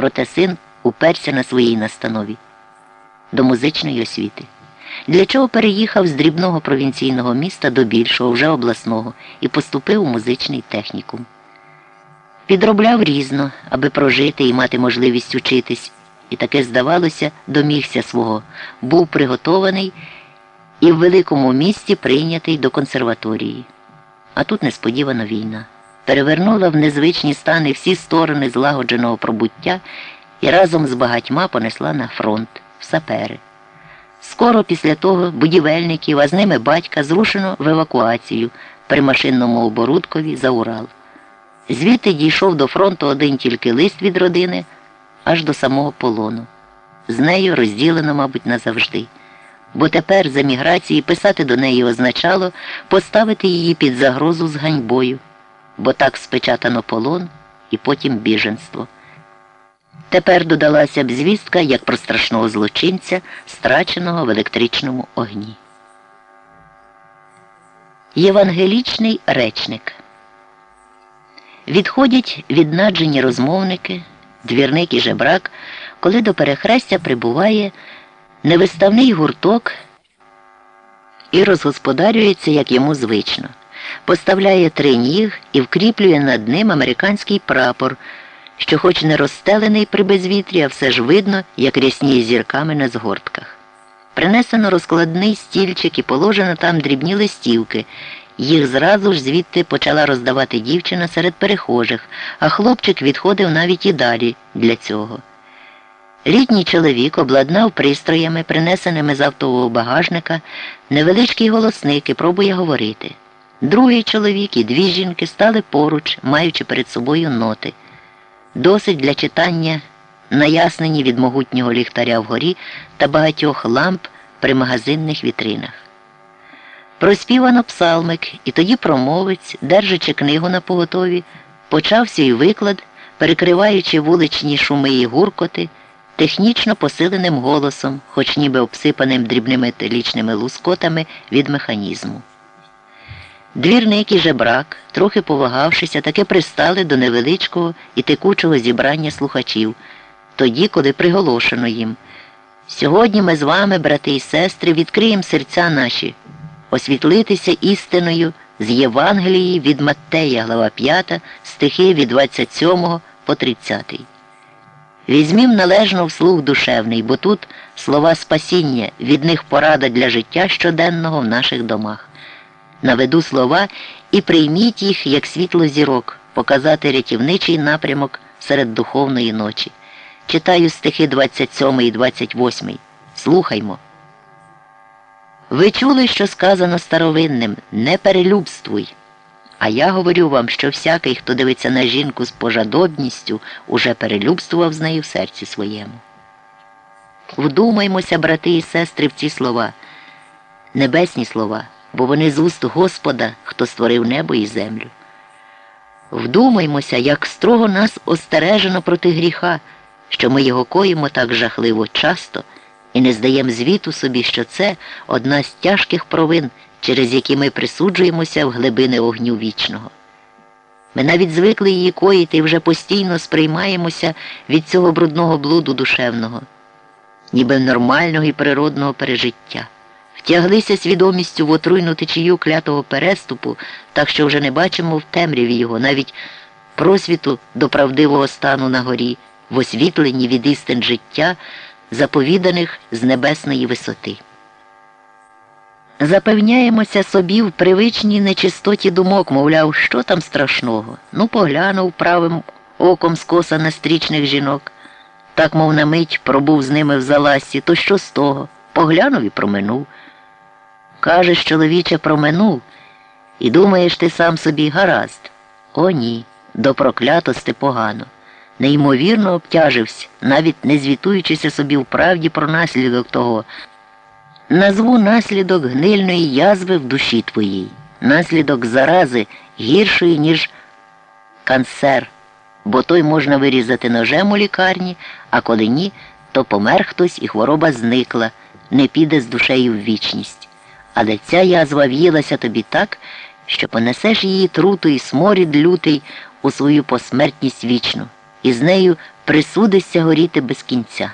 Проте син уперся на своїй настанові до музичної освіти. Для чого переїхав з дрібного провінційного міста до більшого, вже обласного, і поступив у музичний технікум. Підробляв різно, аби прожити і мати можливість учитись, і таке, здавалося, домігся свого, був приготований і в великому місті прийнятий до консерваторії. А тут несподівана війна. Перевернула в незвичні стани всі сторони злагодженого пробуття і разом з багатьма понесла на фронт, в сапери. Скоро після того будівельників, а з ними батька зрушено в евакуацію при машинному оборудкові за Урал. Звідти дійшов до фронту один тільки лист від родини аж до самого полону. З нею розділено, мабуть, назавжди. Бо тепер з еміграції писати до неї означало поставити її під загрозу з ганьбою, бо так спечатано полон і потім біженство. Тепер додалася б звістка як про страшного злочинця, страченого в електричному огні. Євангелічний речник. Відходять віднаджені розмовники, двірник і жебрак, коли до перехрестя прибуває невиставний гурток і розгосподарюється, як йому звично. Поставляє три ніг і вкріплює над ним американський прапор що хоч не розстелений при безвітрі, а все ж видно, як рясніє зірками на згортках. Принесено розкладний стільчик і положено там дрібні листівки. Їх зразу ж звідти почала роздавати дівчина серед перехожих, а хлопчик відходив навіть і далі для цього. Літній чоловік обладнав пристроями, принесеними з автового багажника, невеличкий голосник і пробує говорити. Другий чоловік і дві жінки стали поруч, маючи перед собою ноти досить для читання наяснені від могутнього ліхтаря вгорі та багатьох ламп при магазинних вітринах. Проспівано псалмик, і тоді промовець, держачи книгу на поготові, почав свій виклад, перекриваючи вуличні шуми і гуркоти, технічно посиленим голосом, хоч ніби обсипаним дрібними металічними лускотами від механізму. Двірник і жебрак, трохи повагавшися, таки пристали до невеличкого і текучого зібрання слухачів, тоді, коли приголошено їм. Сьогодні ми з вами, брати і сестри, відкриємо серця наші, освітлитися істиною з Євангелії від Маттея, глава 5, стихи від 27 по 30. Візьмім належно вслух душевний, бо тут слова спасіння, від них порада для життя щоденного в наших домах наведу слова і прийміть їх як світло зірок, показати рятівничий напрямок серед духовної ночі. Читаю стихи 27 і 28. Слухаймо. Ви чули, що сказано старовинним не перелюбствуй. А я говорю вам, що всякий, хто дивиться на жінку з пожадобністю, уже перелюбствував з нею в серці своєму. Вдумаймося, брати і сестри, в ці слова, небесні слова бо вони з уст Господа, хто створив небо і землю. Вдумаймося, як строго нас остережено проти гріха, що ми його коїмо так жахливо часто і не здаємо звіту собі, що це одна з тяжких провин, через які ми присуджуємося в глибини огню вічного. Ми навіть звикли її коїти і вже постійно сприймаємося від цього брудного блуду душевного, ніби нормального і природного пережиття втяглися свідомістю в отруйну течію клятого переступу, так що вже не бачимо в темряві його, навіть просвіту до правдивого стану на горі, в освітленні від істин життя, заповіданих з небесної висоти. Запевняємося собі в привичній нечистоті думок, мовляв, що там страшного. Ну, поглянув правим оком скоса на стрічних жінок. Так, мов на мить пробув з ними в заласі, то що з того? Поглянув і проминув. Кажеш, чоловіче, проминув, і думаєш ти сам собі гаразд. О, ні, до проклятости погано. Неймовірно обтяжився, навіть не звітуючися собі в правді про наслідок того. Назву наслідок гнильної язви в душі твоїй, наслідок зарази гіршої, ніж канцер, бо той можна вирізати ножем у лікарні, а коли ні, то помер хтось і хвороба зникла, не піде з душею в вічність але ця язва в'їлася тобі так, що понесеш її труту і сморід лютий у свою посмертність вічну, і з нею присудишся горіти без кінця.